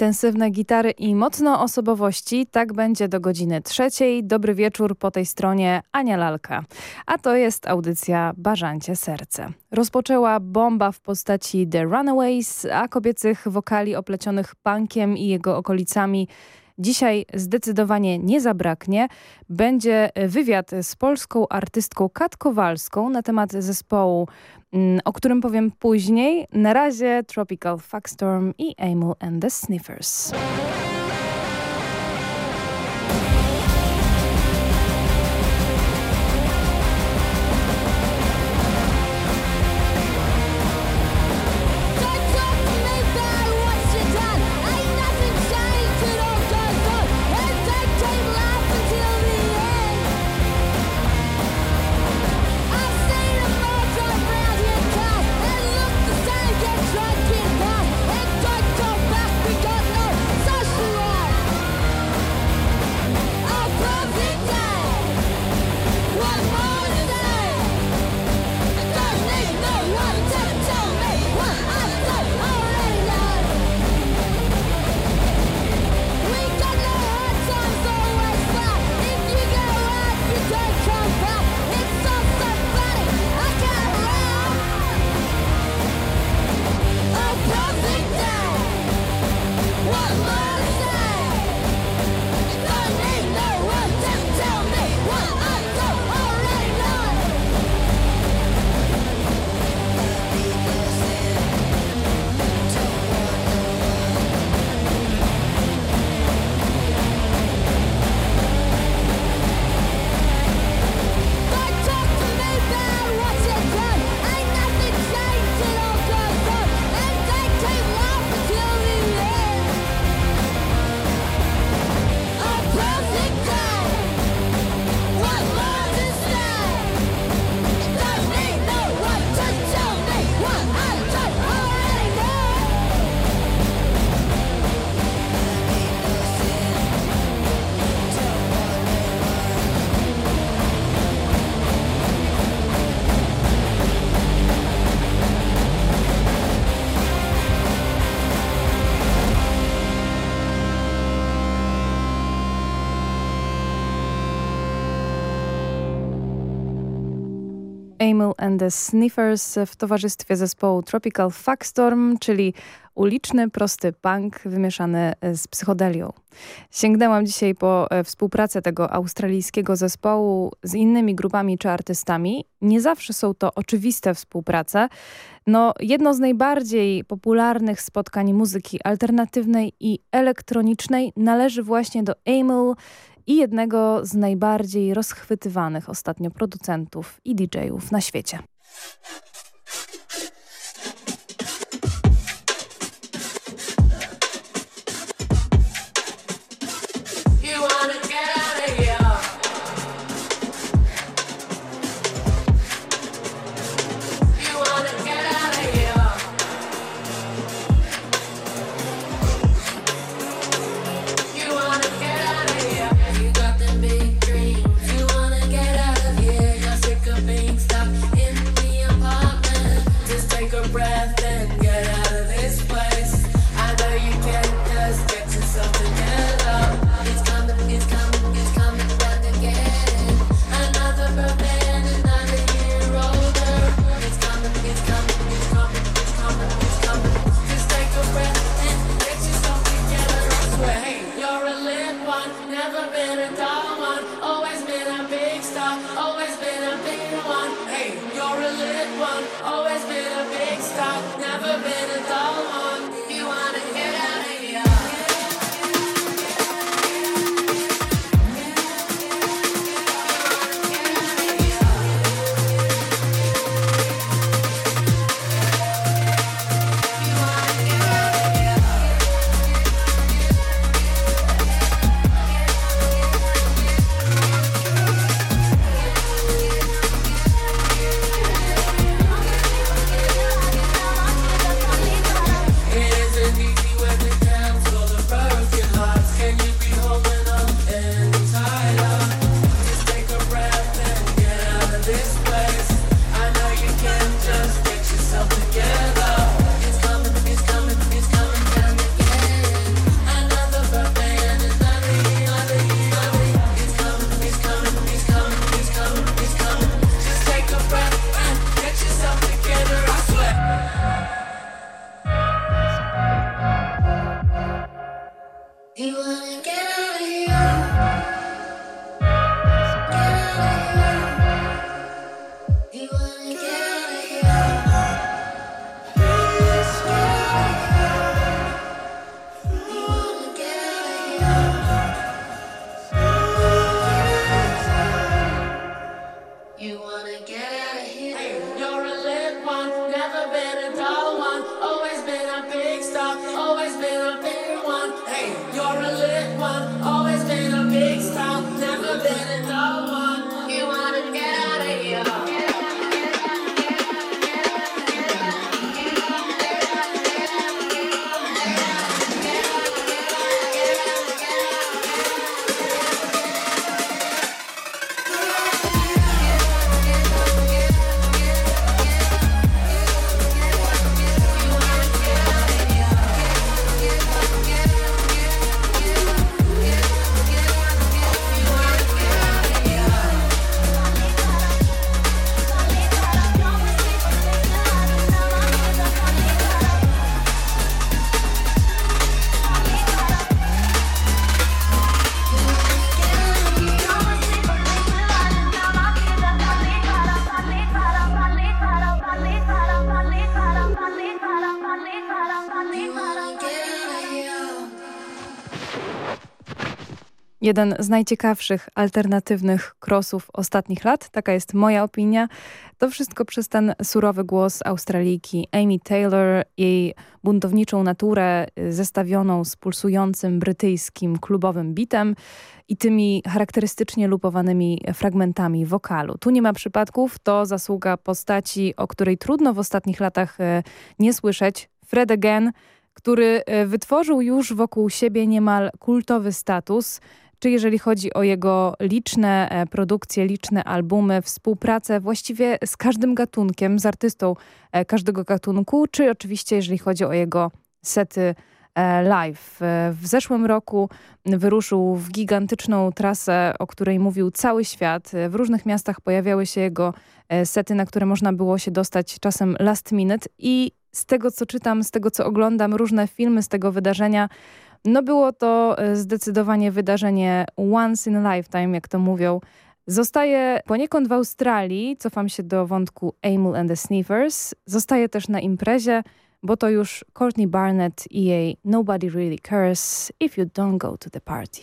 intensywne gitary i mocno osobowości. Tak będzie do godziny trzeciej. Dobry wieczór po tej stronie Ania Lalka. A to jest audycja Barzancie Serce. Rozpoczęła bomba w postaci The Runaways, a kobiecych wokali oplecionych punkiem i jego okolicami Dzisiaj zdecydowanie nie zabraknie. Będzie wywiad z polską artystką Kat Kowalską na temat zespołu, mm, o którym powiem później. Na razie Tropical Fuckstorm i Amel and the Sniffers. Amel and the Sniffers w towarzystwie zespołu Tropical Fuckstorm, czyli uliczny, prosty punk wymieszany z psychodelią. Sięgnęłam dzisiaj po e, współpracę tego australijskiego zespołu z innymi grupami czy artystami. Nie zawsze są to oczywiste współprace. No, jedno z najbardziej popularnych spotkań muzyki alternatywnej i elektronicznej należy właśnie do Amel i jednego z najbardziej rozchwytywanych ostatnio producentów i DJ-ów na świecie. Jeden z najciekawszych alternatywnych crossów ostatnich lat, taka jest moja opinia. To wszystko przez ten surowy głos Australijki Amy Taylor, jej buntowniczą naturę y, zestawioną z pulsującym brytyjskim klubowym bitem i tymi charakterystycznie lupowanymi fragmentami wokalu. Tu nie ma przypadków, to zasługa postaci, o której trudno w ostatnich latach y, nie słyszeć. Fred Again, który y, wytworzył już wokół siebie niemal kultowy status – czy jeżeli chodzi o jego liczne e, produkcje, liczne albumy, współpracę właściwie z każdym gatunkiem, z artystą e, każdego gatunku, czy oczywiście jeżeli chodzi o jego sety e, live. W zeszłym roku wyruszył w gigantyczną trasę, o której mówił cały świat. W różnych miastach pojawiały się jego sety, na które można było się dostać czasem last minute i z tego co czytam, z tego co oglądam, różne filmy z tego wydarzenia, no było to e, zdecydowanie wydarzenie once in a lifetime, jak to mówią. Zostaje poniekąd w Australii, cofam się do wątku Amel and the Sniffers. Zostaje też na imprezie, bo to już Courtney Barnett i jej Nobody Really Cares If You Don't Go to the Party.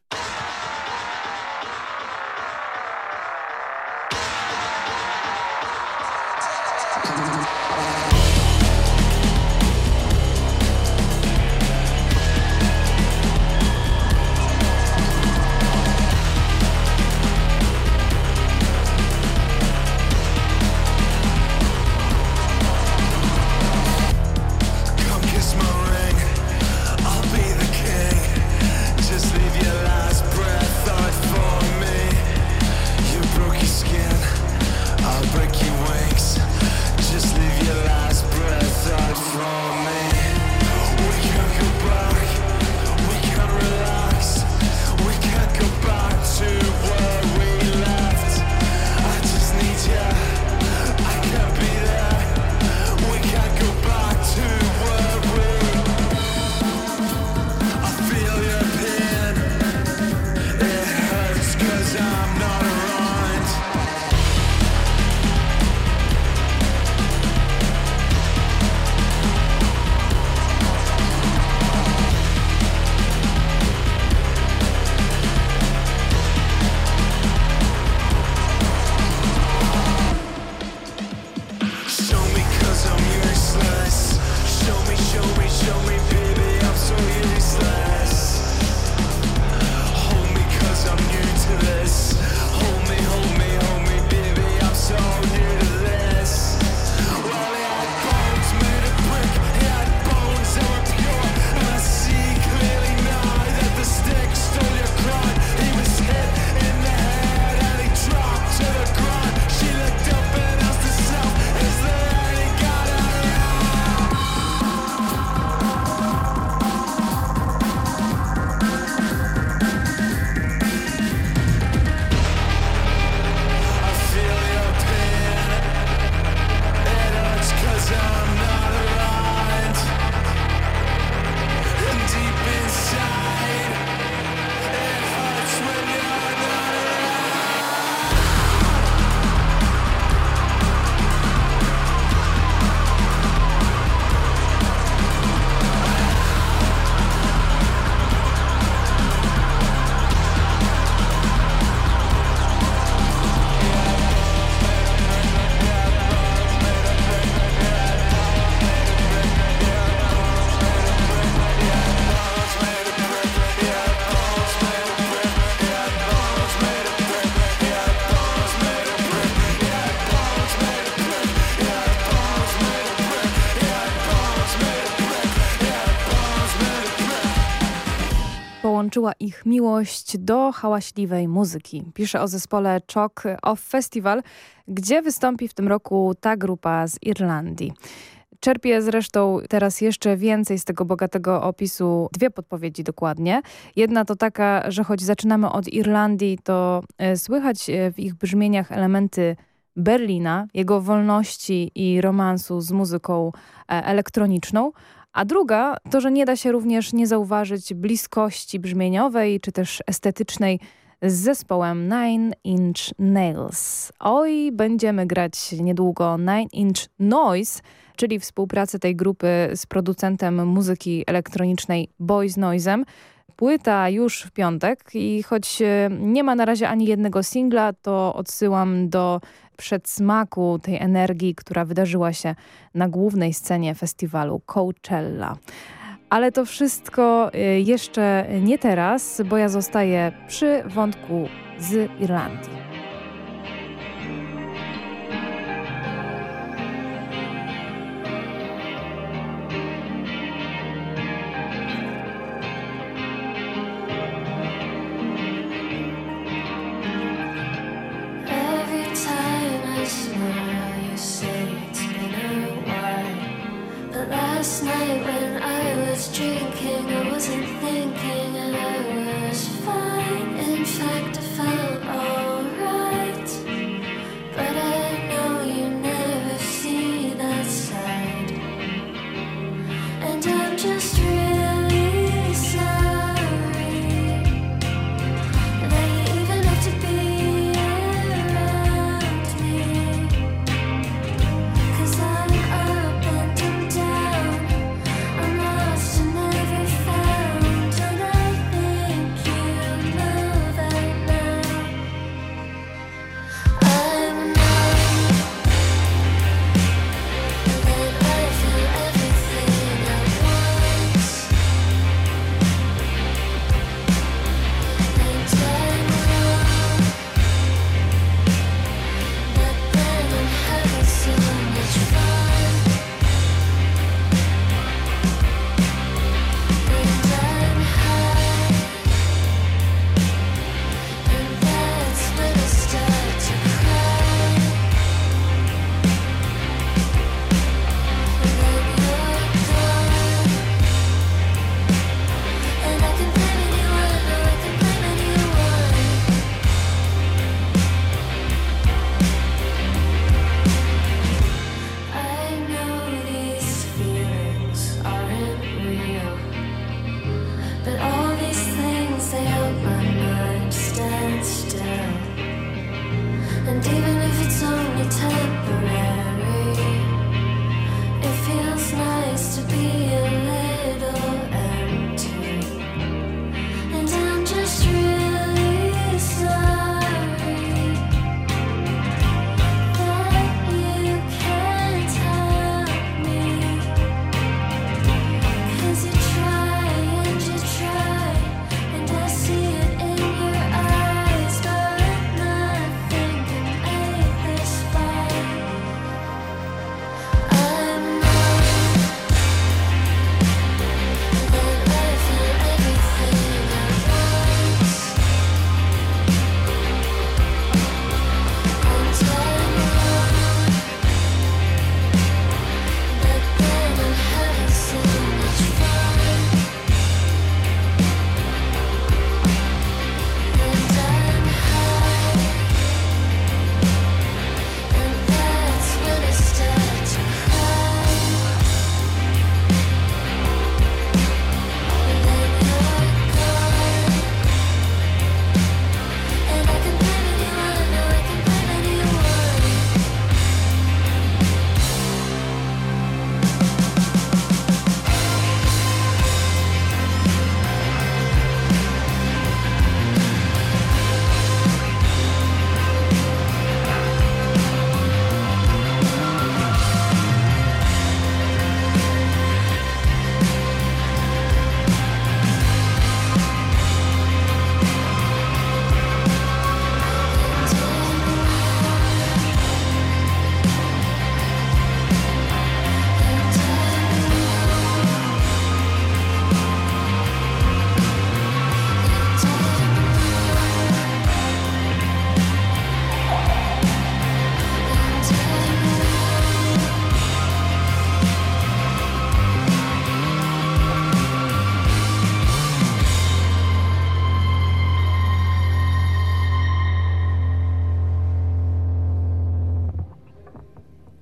Połączyła ich miłość do hałaśliwej muzyki. Pisze o zespole Chalk Off Festival, gdzie wystąpi w tym roku ta grupa z Irlandii. Czerpię zresztą teraz jeszcze więcej z tego bogatego opisu, dwie podpowiedzi dokładnie. Jedna to taka, że choć zaczynamy od Irlandii, to e, słychać e, w ich brzmieniach elementy Berlina, jego wolności i romansu z muzyką e, elektroniczną, a druga to, że nie da się również nie zauważyć bliskości brzmieniowej czy też estetycznej z zespołem Nine Inch Nails. Oj, będziemy grać niedługo Nine Inch Noise, czyli współpracę tej grupy z producentem muzyki elektronicznej Boys Noisem. Płyta już w piątek i choć e, nie ma na razie ani jednego singla, to odsyłam do przedsmaku tej energii, która wydarzyła się na głównej scenie festiwalu Coachella. Ale to wszystko y, jeszcze nie teraz, bo ja zostaję przy wątku z Irlandii. Last night when I was drinking, I wasn't thinking and I was fine. In fact, I felt alright.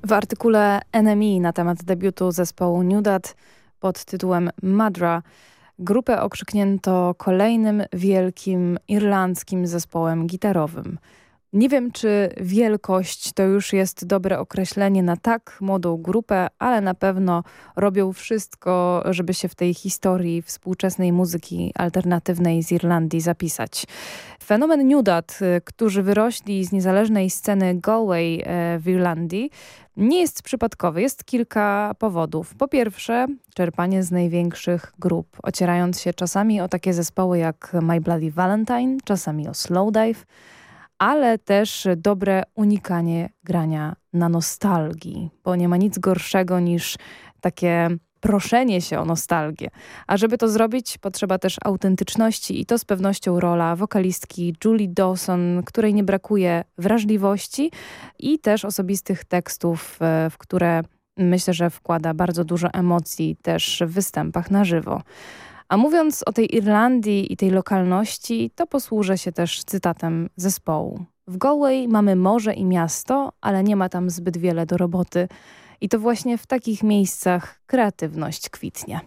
W artykule NME na temat debiutu zespołu Nudat pod tytułem Madra grupę okrzyknięto kolejnym wielkim irlandzkim zespołem gitarowym. Nie wiem, czy wielkość to już jest dobre określenie na tak młodą grupę, ale na pewno robią wszystko, żeby się w tej historii współczesnej muzyki alternatywnej z Irlandii zapisać. Fenomen Newdat, y, którzy wyrośli z niezależnej sceny Galway e, w Irlandii, nie jest przypadkowy. Jest kilka powodów. Po pierwsze, czerpanie z największych grup, ocierając się czasami o takie zespoły jak My Bloody Valentine, czasami o Slowdive, ale też dobre unikanie grania na nostalgii, bo nie ma nic gorszego niż takie proszenie się o nostalgię. A żeby to zrobić, potrzeba też autentyczności i to z pewnością rola wokalistki Julie Dawson, której nie brakuje wrażliwości i też osobistych tekstów, e, w które myślę, że wkłada bardzo dużo emocji też w występach na żywo. A mówiąc o tej Irlandii i tej lokalności, to posłużę się też cytatem zespołu. W Galway mamy morze i miasto, ale nie ma tam zbyt wiele do roboty. I to właśnie w takich miejscach kreatywność kwitnie.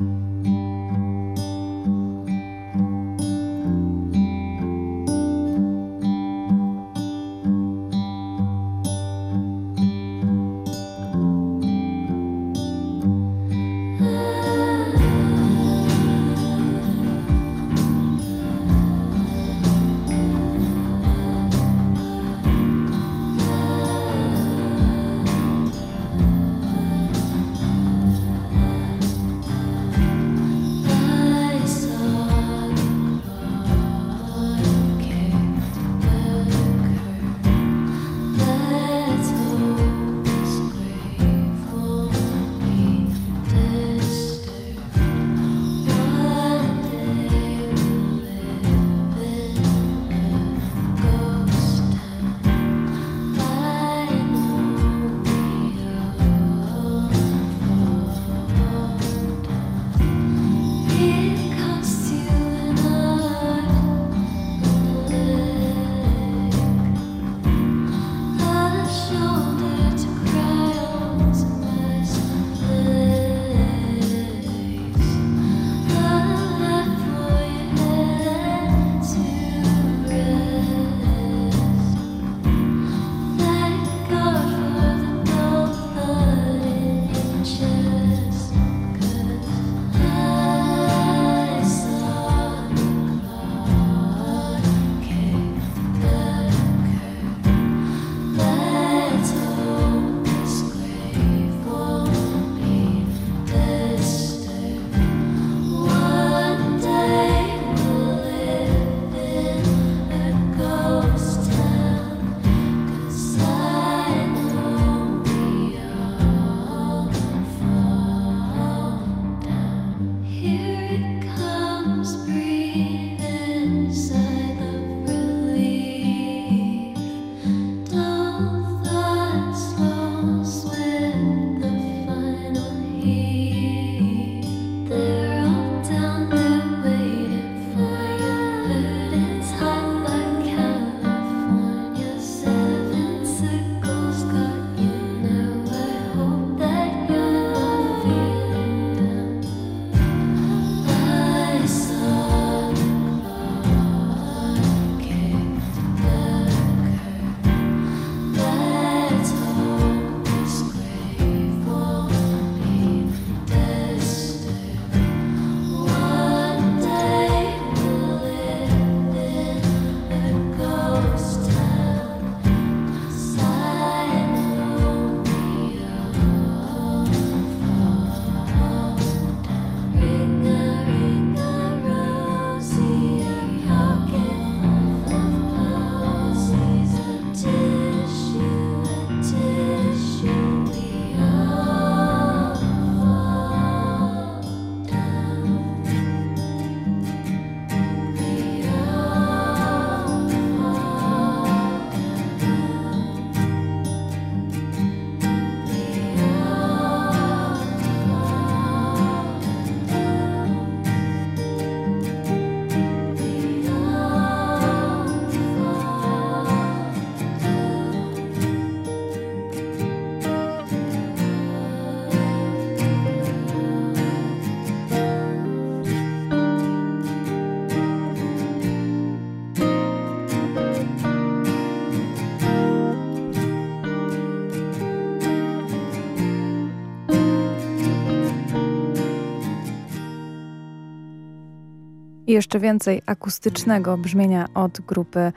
I jeszcze więcej akustycznego brzmienia od grupy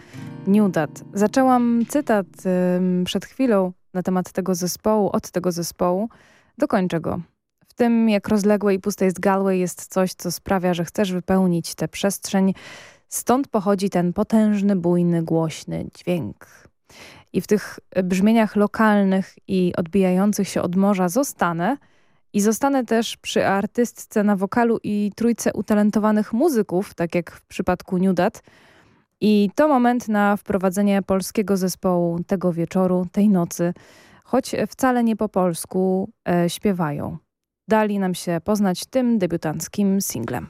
Nudat. Zaczęłam cytat przed chwilą na temat tego zespołu, od tego zespołu. Dokończę go. W tym, jak rozległe i puste jest Galway, jest coś, co sprawia, że chcesz wypełnić tę przestrzeń. Stąd pochodzi ten potężny, bujny, głośny dźwięk. I w tych brzmieniach lokalnych i odbijających się od morza zostanę – i zostanę też przy artystce na wokalu i trójce utalentowanych muzyków, tak jak w przypadku Nudat. I to moment na wprowadzenie polskiego zespołu tego wieczoru, tej nocy, choć wcale nie po polsku e, śpiewają. Dali nam się poznać tym debiutanckim singlem.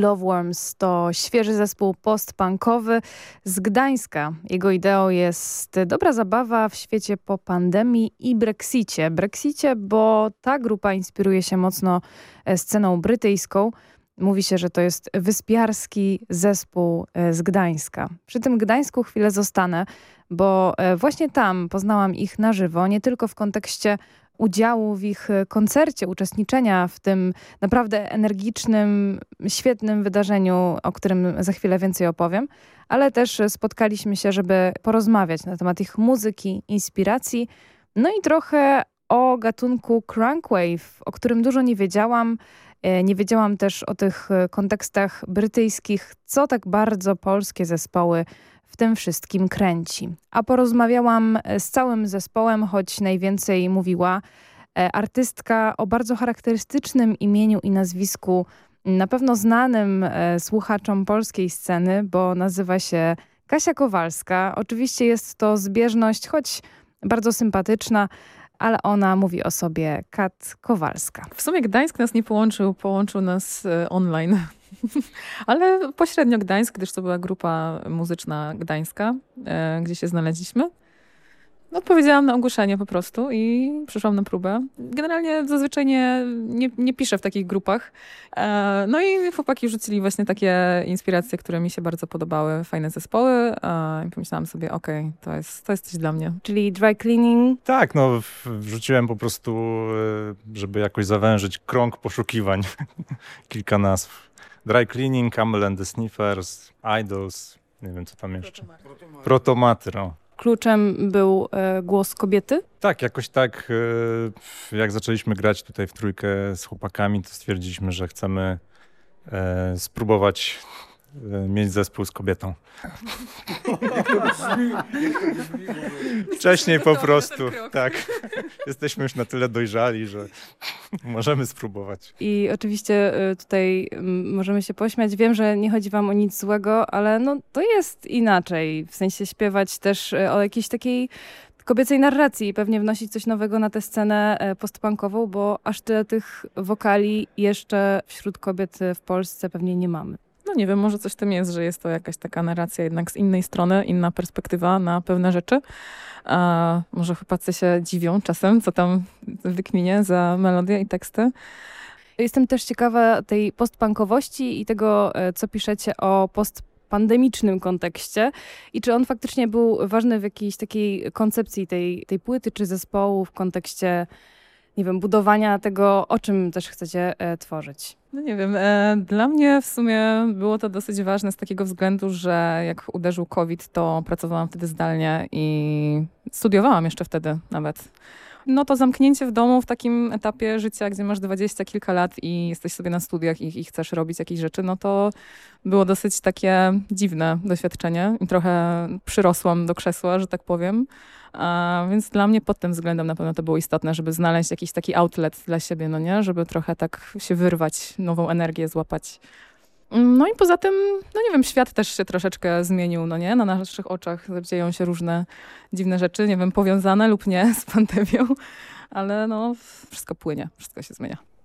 Loveworms to świeży zespół postpunkowy z Gdańska. Jego ideą jest dobra zabawa w świecie po pandemii i Brexicie. Brexicie, bo ta grupa inspiruje się mocno e, sceną brytyjską. Mówi się, że to jest wyspiarski zespół e, z Gdańska. Przy tym Gdańsku chwilę zostanę, bo e, właśnie tam poznałam ich na żywo, nie tylko w kontekście udziału w ich e, koncercie, uczestniczenia w tym naprawdę energicznym, świetnym wydarzeniu, o którym za chwilę więcej opowiem, ale też spotkaliśmy się, żeby porozmawiać na temat ich muzyki, inspiracji, no i trochę o gatunku crunkwave, o którym dużo nie wiedziałam. E, nie wiedziałam też o tych e, kontekstach brytyjskich, co tak bardzo polskie zespoły w tym wszystkim kręci. A porozmawiałam e, z całym zespołem, choć najwięcej mówiła e, artystka o bardzo charakterystycznym imieniu i nazwisku, na pewno znanym e, słuchaczom polskiej sceny, bo nazywa się Kasia Kowalska. Oczywiście jest to zbieżność, choć bardzo sympatyczna, ale ona mówi o sobie Kat Kowalska. W sumie Gdańsk nas nie połączył, połączył nas online. ale pośrednio Gdańsk, gdyż to była grupa muzyczna gdańska, e, gdzie się znaleźliśmy. Odpowiedziałam na ogłoszenie po prostu i przyszłam na próbę. Generalnie zazwyczaj nie, nie, nie piszę w takich grupach. E, no i chłopaki rzucili właśnie takie inspiracje, które mi się bardzo podobały, fajne zespoły. E, I pomyślałam sobie, okej, okay, to, jest, to jest coś dla mnie. Czyli dry cleaning? Tak, no wrzuciłem po prostu, e, żeby jakoś zawężyć krąg poszukiwań. Kilka nazw. Dry cleaning, Camel and the Sniffers, Idols, nie wiem co tam jeszcze. Protomaty, no kluczem był e, głos kobiety? Tak, jakoś tak. E, jak zaczęliśmy grać tutaj w trójkę z chłopakami, to stwierdziliśmy, że chcemy e, spróbować mieć zespół z kobietą. Wcześniej po prostu, tak. Jesteśmy już na tyle dojrzali, że możemy spróbować. I oczywiście tutaj możemy się pośmiać. Wiem, że nie chodzi wam o nic złego, ale no to jest inaczej. W sensie śpiewać też o jakiejś takiej kobiecej narracji i pewnie wnosić coś nowego na tę scenę e, postpunkową, bo aż tyle tych wokali jeszcze wśród kobiet w Polsce pewnie nie mamy no nie wiem, może coś w tym jest, że jest to jakaś taka narracja jednak z innej strony, inna perspektywa na pewne rzeczy. A może chłopacy się dziwią czasem, co tam wykminie za melodię i teksty. Jestem też ciekawa tej postpunkowości i tego, e, co piszecie o postpandemicznym kontekście i czy on faktycznie był ważny w jakiejś takiej koncepcji tej, tej płyty czy zespołu w kontekście nie wiem, budowania tego, o czym też chcecie e, tworzyć? No nie wiem, e, dla mnie w sumie było to dosyć ważne z takiego względu, że jak uderzył COVID, to pracowałam wtedy zdalnie i studiowałam jeszcze wtedy nawet. No to zamknięcie w domu w takim etapie życia, gdzie masz dwadzieścia kilka lat i jesteś sobie na studiach i, i, chcesz robić jakieś rzeczy, no to było dosyć takie dziwne doświadczenie i trochę przyrosłam do krzesła, że tak powiem. A, więc dla mnie pod tym względem na pewno to było istotne, żeby znaleźć jakiś taki outlet dla siebie, no nie? Żeby trochę tak się wyrwać, nową energię złapać. No i poza tym, no nie wiem, świat też się troszeczkę zmienił, no nie? Na naszych oczach dzieją się różne dziwne rzeczy, nie wiem, powiązane lub nie z pandemią, ale no wszystko płynie, wszystko się zmienia.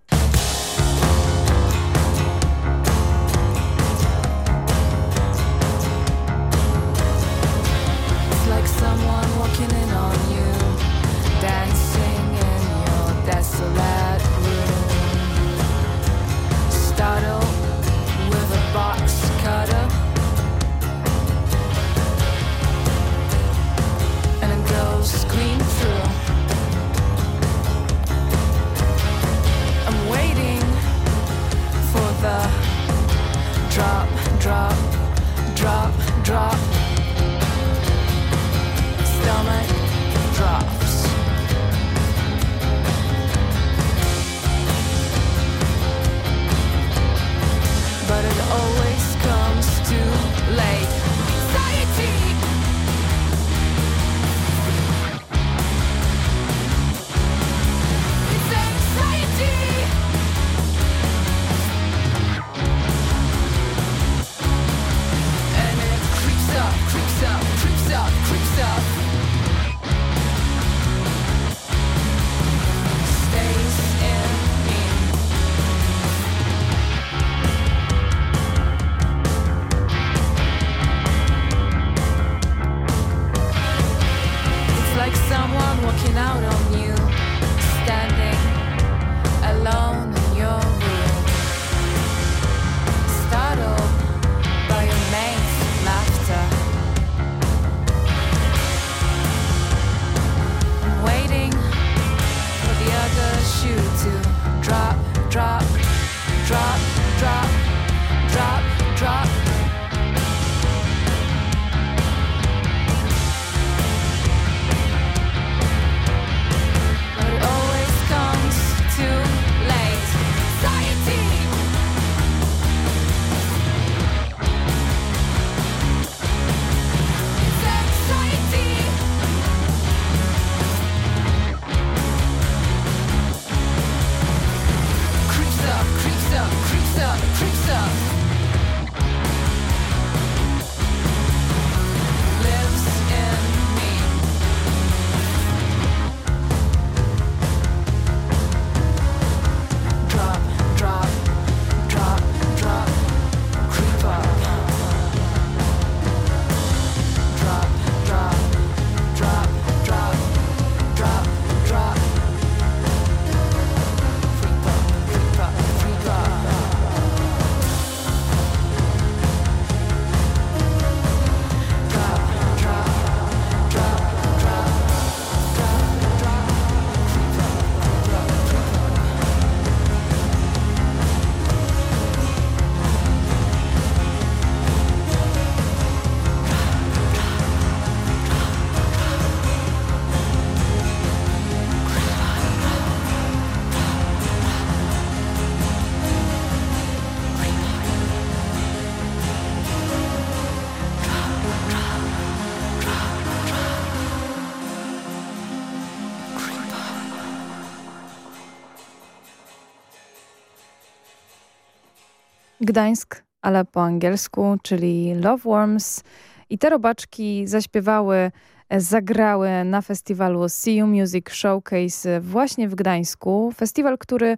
Gdańsk, ale po angielsku, czyli Love Worms. I te robaczki zaśpiewały, zagrały na festiwalu You Music Showcase właśnie w Gdańsku. Festiwal, który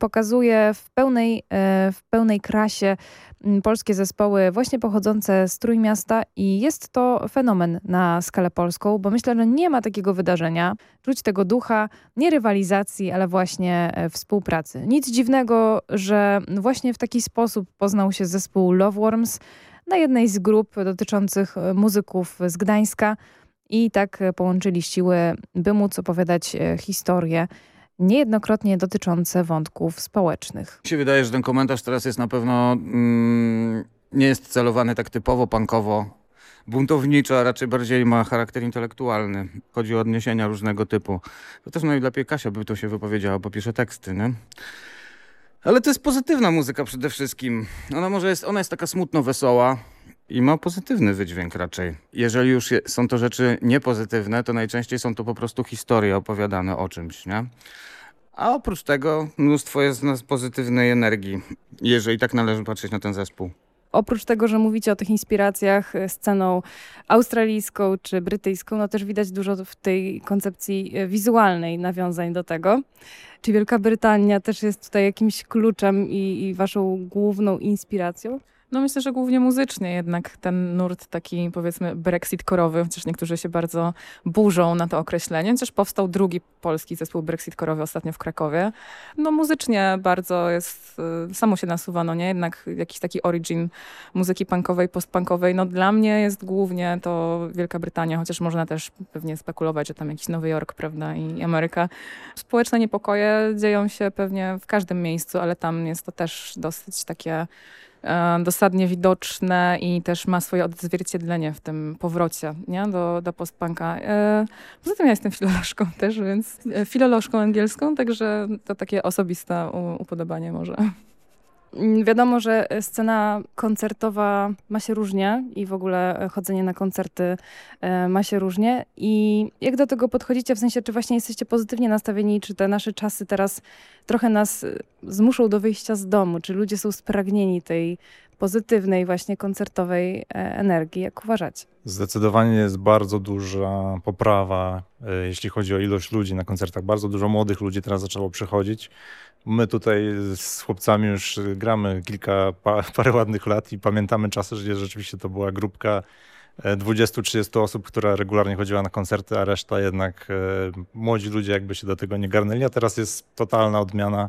pokazuje w pełnej, e, w pełnej krasie mm, polskie zespoły właśnie pochodzące z Trójmiasta i jest to fenomen na skalę polską, bo myślę, że nie ma takiego wydarzenia, czuć tego ducha, nie rywalizacji, ale właśnie e, współpracy. Nic dziwnego, że właśnie w taki sposób poznał się zespół Love Worms na jednej z grup dotyczących e, muzyków z Gdańska i tak połączyli siły, by móc opowiadać historie niejednokrotnie dotyczące wątków społecznych. Mi się wydaje, że ten komentarz teraz jest na pewno mm, nie jest celowany tak typowo pankowo buntowniczo, a raczej bardziej ma charakter intelektualny. Chodzi o odniesienia różnego typu. To też najlepiej Kasia by to się wypowiedziała, bo pisze teksty, nie? Ale to jest pozytywna muzyka przede wszystkim. Ona może jest, ona jest taka smutno wesoła i ma pozytywny wydźwięk raczej. Jeżeli już je, są to rzeczy niepozytywne, to najczęściej są to po prostu historie opowiadane o czymś, nie? A oprócz tego mnóstwo jest nas pozytywnej energii, jeżeli tak należy patrzeć na ten zespół. Oprócz tego, że mówicie o tych inspiracjach e, sceną australijską czy brytyjską, no też widać dużo w tej koncepcji e, wizualnej nawiązań do tego. Czy Wielka Brytania też jest tutaj jakimś kluczem i, i waszą główną inspiracją? No myślę, że głównie muzycznie jednak ten nurt taki powiedzmy brexit-korowy, chociaż niektórzy się bardzo burzą na to określenie. Chociaż powstał drugi polski zespół brexit-korowy ostatnio w Krakowie. No muzycznie bardzo jest, y, samo się nasuwano, nie? Jednak jakiś taki origin muzyki punkowej, postpunkowej. No dla mnie jest głównie to Wielka Brytania, chociaż można też pewnie spekulować, że tam jakiś Nowy Jork, prawda, i Ameryka. Społeczne niepokoje dzieją się pewnie w każdym miejscu, ale tam jest to też dosyć takie dosadnie widoczne i też ma swoje odzwierciedlenie w tym powrocie nie? do, do postpunka. E, poza tym ja jestem filolożką też, więc e, filolożką angielską, także to takie osobiste upodobanie może. Mm, wiadomo, że scena koncertowa ma się różnie i w ogóle chodzenie na koncerty e, ma się różnie. I jak do tego podchodzicie? W sensie, czy właśnie jesteście pozytywnie nastawieni, czy te nasze czasy teraz trochę nas e, zmuszą do wyjścia z domu? Czy ludzie są spragnieni tej pozytywnej właśnie koncertowej e, energii? Jak uważacie? Zdecydowanie jest bardzo duża poprawa, jeśli chodzi o ilość ludzi na koncertach. Bardzo dużo młodych ludzi teraz zaczęło przychodzić. My tutaj z chłopcami już gramy kilka, parę ładnych lat i pamiętamy czasy, że rzeczywiście to była grupka 20-30 e, osób, która regularnie chodziła na koncerty, a reszta jednak e, młodzi ludzie jakby się do tego nie garnęli, a teraz jest totalna odmiana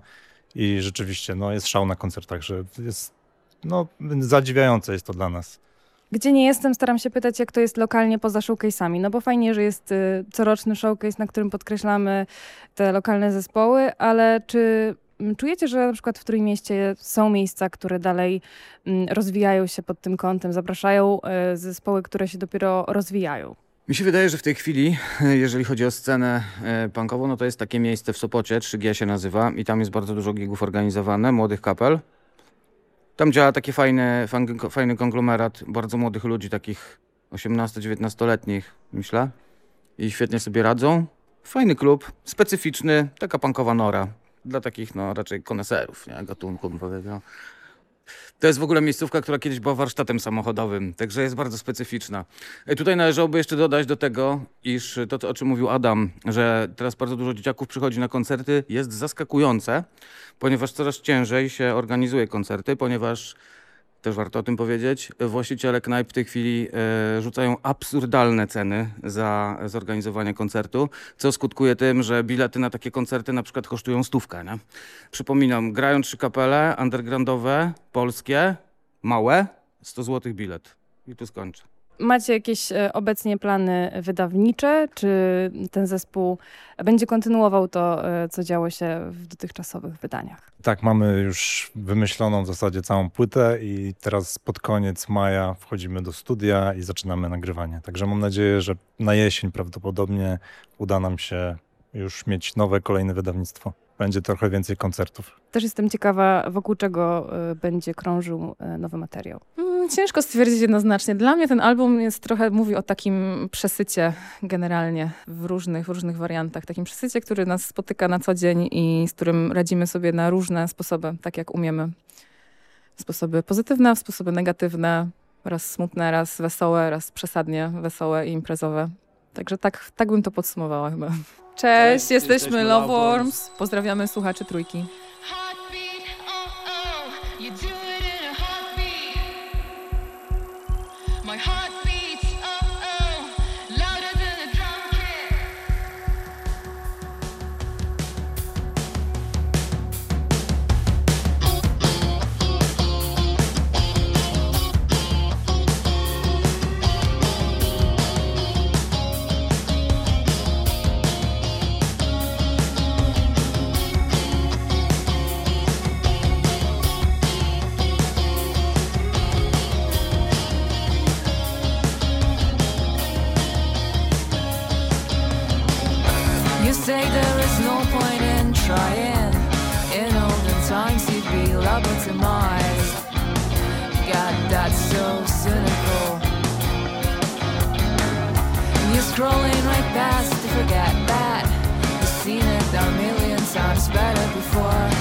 i rzeczywiście no, jest szał na koncertach, że jest no, zadziwiające jest to dla nas. Gdzie nie jestem, staram się pytać, jak to jest lokalnie poza showcase'ami. No bo fajnie, że jest y, coroczny showcase, na którym podkreślamy te lokalne zespoły, ale czy czujecie, że na przykład w Trójmieście są miejsca, które dalej rozwijają się pod tym kątem, zapraszają y, zespoły, które się dopiero rozwijają? Mi się wydaje, że w tej chwili, jeżeli chodzi o scenę punkową, no to jest takie miejsce w Sopocie, 3G się nazywa i tam jest bardzo dużo gigów organizowane, młodych kapel. Tam działa taki fajny, fajny konglomerat bardzo młodych ludzi, takich 18-19-letnich, myślę. I świetnie sobie radzą. Fajny klub, specyficzny, taka punkowa nora. Dla takich, no, raczej koneserów, nie? Gatunku, bym powiedział. To jest w ogóle miejscówka, która kiedyś była warsztatem samochodowym, także jest bardzo specyficzna. I tutaj należałoby jeszcze dodać do tego, iż to, o czym mówił Adam, że teraz bardzo dużo dzieciaków przychodzi na koncerty, jest zaskakujące, ponieważ coraz ciężej się organizuje koncerty, ponieważ też warto o tym powiedzieć. Właściciele knajp w tej chwili e, rzucają absurdalne ceny za zorganizowanie koncertu, co skutkuje tym, że bilety na takie koncerty na przykład kosztują stówkę. Nie? Przypominam, grają trzy kapele undergroundowe, polskie, małe, 100 zł bilet. I tu skończę. Macie jakieś e, obecnie plany wydawnicze? Czy ten zespół będzie kontynuował to, e, co działo się w dotychczasowych wydaniach? Tak, mamy już wymyśloną w zasadzie całą płytę i teraz pod koniec maja wchodzimy do studia i zaczynamy nagrywanie. Także mam nadzieję, że na jesień prawdopodobnie uda nam się już mieć nowe, kolejne wydawnictwo będzie trochę więcej koncertów. Też jestem ciekawa, wokół czego y, będzie krążył y, nowy materiał. Mm, ciężko stwierdzić jednoznacznie. Dla mnie ten album jest trochę, mówi o takim przesycie generalnie w różnych, w różnych wariantach. Takim przesycie, który nas spotyka na co dzień i z którym radzimy sobie na różne sposoby, tak jak umiemy. Sposoby pozytywne, sposoby negatywne, raz smutne, raz wesołe, raz przesadnie wesołe i imprezowe. Także tak, tak bym to podsumowała chyba. Cześć, jesteśmy, jesteśmy Loveworms. Pozdrawiamy słuchaczy trójki. God, that's so cynical. You're scrolling right past to forget that you've seen it a million times better before.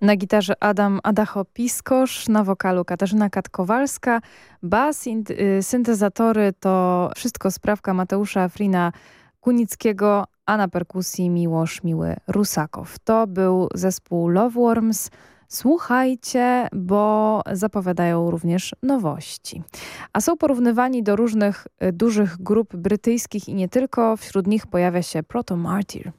Na gitarze Adam Adacho-Piskosz, na wokalu Katarzyna Katkowalska, bas, y, syntezatory to wszystko sprawka Mateusza Frina Kunickiego, a na perkusji Miłosz Miły Rusakow. To był zespół Love Worms. Słuchajcie, bo zapowiadają również nowości. A są porównywani do różnych y, dużych grup brytyjskich i nie tylko. Wśród nich pojawia się Proto Martyr.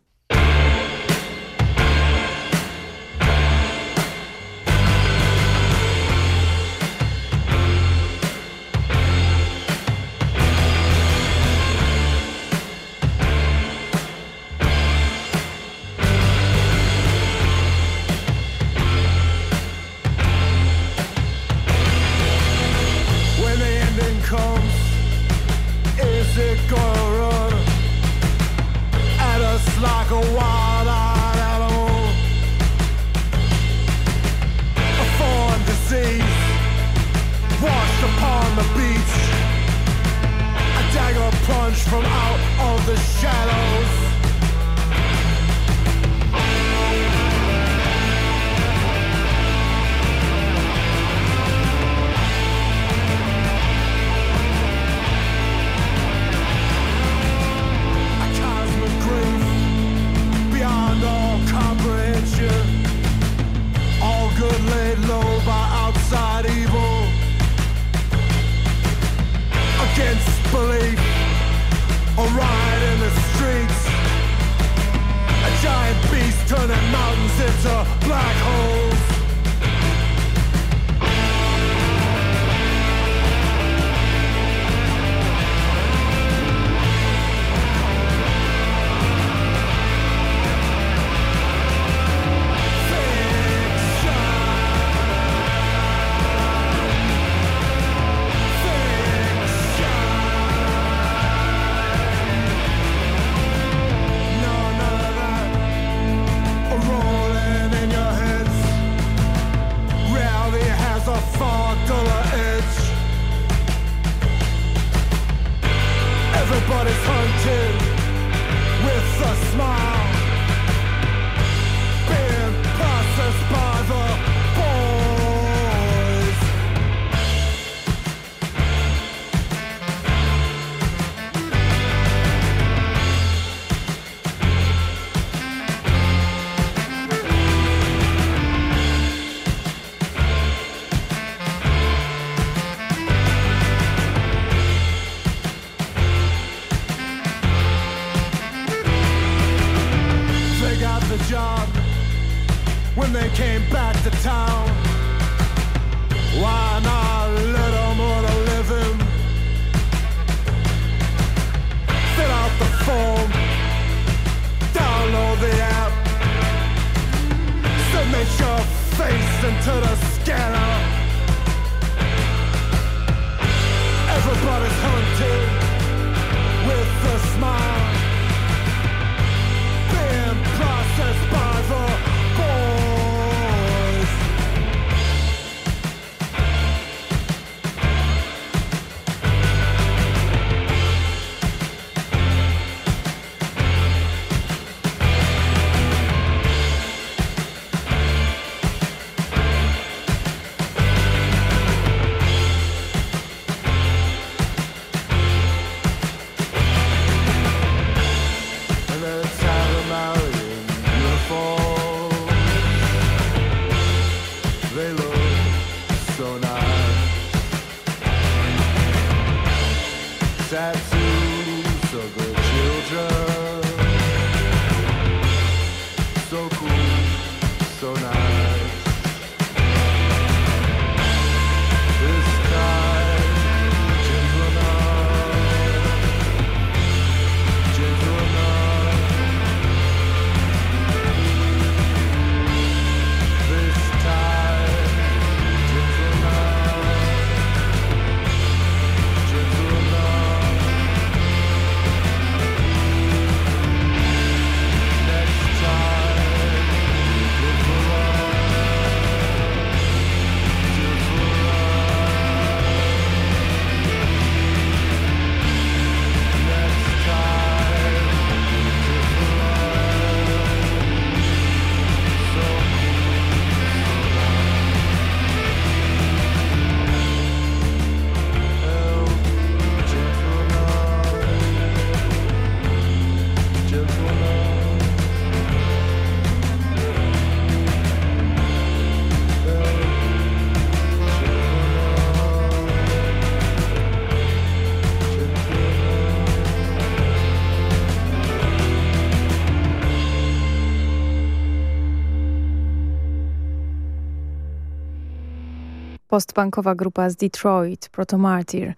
Postpunkowa grupa z Detroit, Proto Martyr,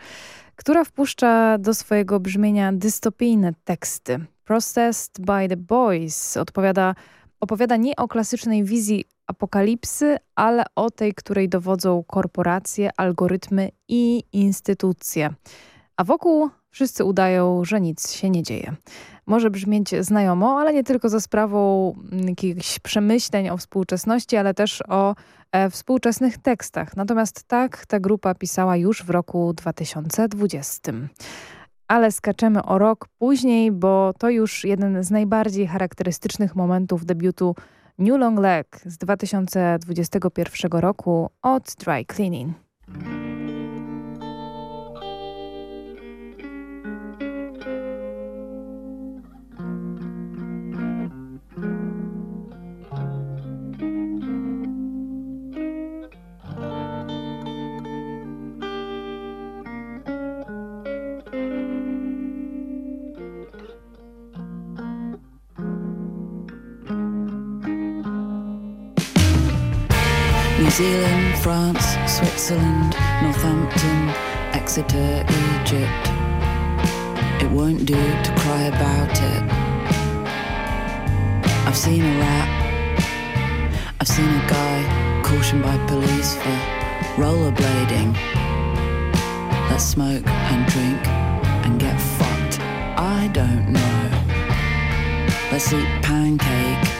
która wpuszcza do swojego brzmienia dystopijne teksty. Processed by the Boys odpowiada, opowiada nie o klasycznej wizji apokalipsy, ale o tej, której dowodzą korporacje, algorytmy i instytucje. A wokół wszyscy udają, że nic się nie dzieje. Może brzmieć znajomo, ale nie tylko za sprawą mm, jakichś przemyśleń o współczesności, ale też o e, współczesnych tekstach. Natomiast tak ta grupa pisała już w roku 2020. Ale skaczemy o rok później, bo to już jeden z najbardziej charakterystycznych momentów debiutu New Long Leg z 2021 roku od Dry Cleaning. Zealand, France, Switzerland, Northampton, Exeter, Egypt. It won't do to cry about it. I've seen a rat. I've seen a guy cautioned by police for rollerblading. Let's smoke and drink and get fucked. I don't know. Let's eat pancake.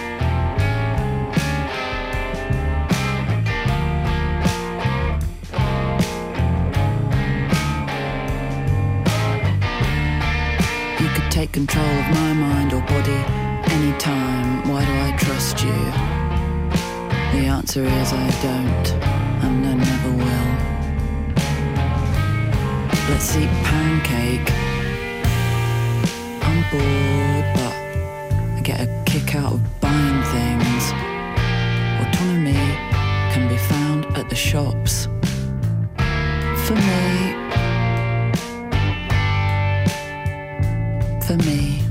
Take control of my mind or body anytime. Why do I trust you? The answer is I don't, and I never will. Let's eat pancake. I'm bored, but I get a kick out of buying things. Autonomy can be found at the shops. For me, for me.